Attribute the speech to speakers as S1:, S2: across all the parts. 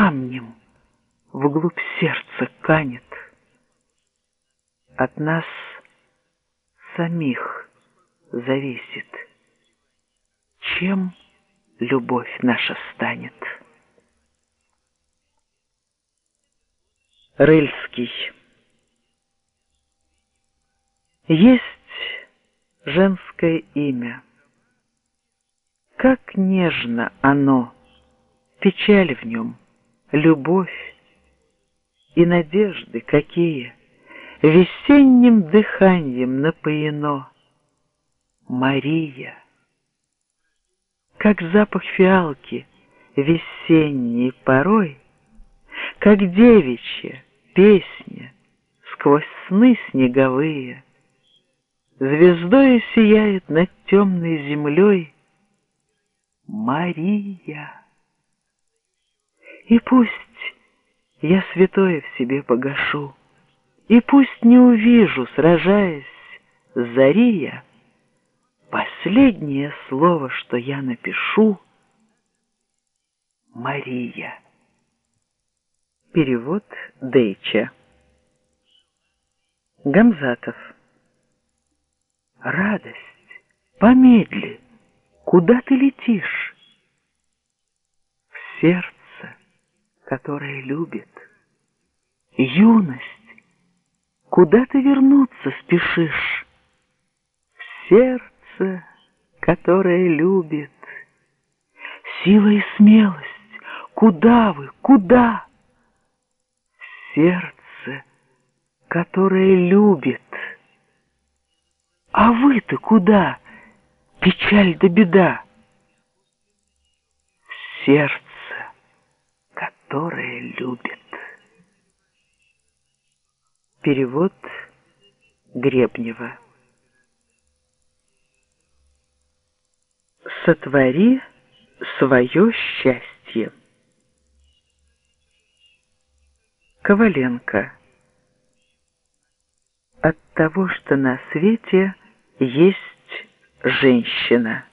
S1: камнем вглубь сердца канет. От нас самих зависит, чем любовь наша станет. Рыльский Есть женское имя. Как нежно оно, печаль в нем, любовь и надежды какие, Весенним дыханием напоено. Мария, как запах фиалки весенней порой, Как девичья песня сквозь сны снеговые, Звездой сияет над темной землей Мария. И пусть я святое в себе погашу, И пусть не увижу, сражаясь, зари я, Последнее слово, что я напишу, Мария. Перевод Дейча. Гамзатов. Радость, помедли, куда ты летишь? В сердце, которое любит. Юность, куда ты вернуться спешишь? Сердце, которое любит. Сила и смелость, куда вы, куда? Сердце, которое любит. А вы-то куда? Печаль да беда. Сердце, которое любит. Перевод Гребнева. Сотвори свое счастье. Коваленко. От того, что на свете есть женщина.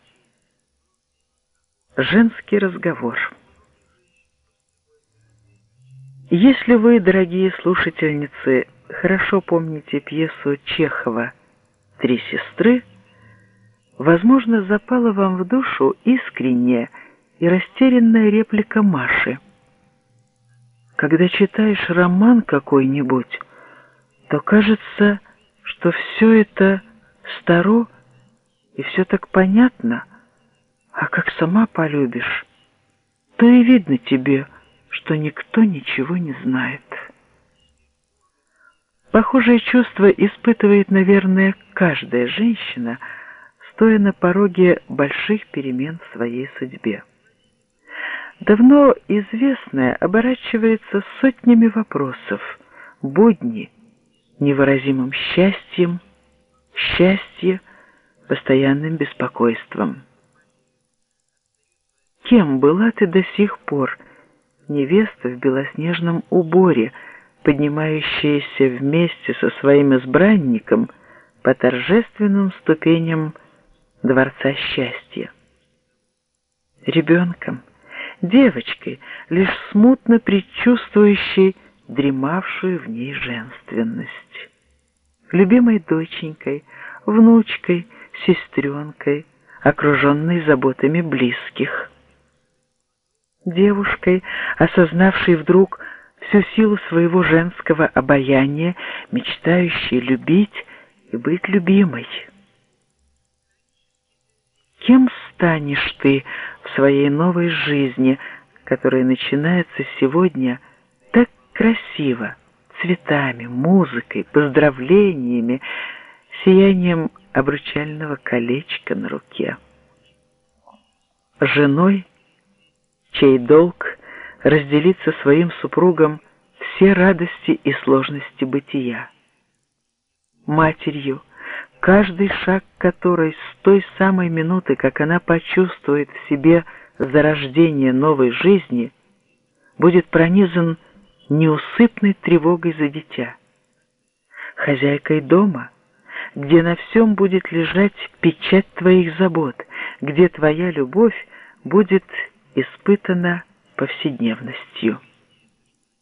S1: Женский разговор. Если вы, дорогие слушательницы, хорошо помните пьесу Чехова «Три сестры», возможно, запала вам в душу искренняя и растерянная реплика Маши. Когда читаешь роман какой-нибудь, то кажется, что все это старо и все так понятно, а как сама полюбишь, то и видно тебе, что никто ничего не знает. Похожее чувство испытывает, наверное, каждая женщина, стоя на пороге больших перемен в своей судьбе. Давно известное оборачивается сотнями вопросов, будни, невыразимым счастьем, счастье постоянным беспокойством. Кем была ты до сих пор, невеста в белоснежном уборе, поднимающаяся вместе со своим избранником по торжественным ступеням Дворца Счастья? Ребенком, девочкой, лишь смутно предчувствующей дремавшую в ней женственность. Любимой доченькой, внучкой, сестренкой, окруженной заботами близких. Девушкой, осознавшей вдруг всю силу своего женского обаяния, мечтающей любить и быть любимой. Кем станешь ты в своей новой жизни, которая начинается сегодня так красиво, цветами, музыкой, поздравлениями, сиянием обручального колечка на руке. Женой, чей долг разделить со своим супругом все радости и сложности бытия. Матерью, каждый шаг которой с той самой минуты, как она почувствует в себе зарождение новой жизни, будет пронизан неусыпной тревогой за дитя. Хозяйкой дома — где на всем будет лежать печать твоих забот, где твоя любовь будет испытана повседневностью.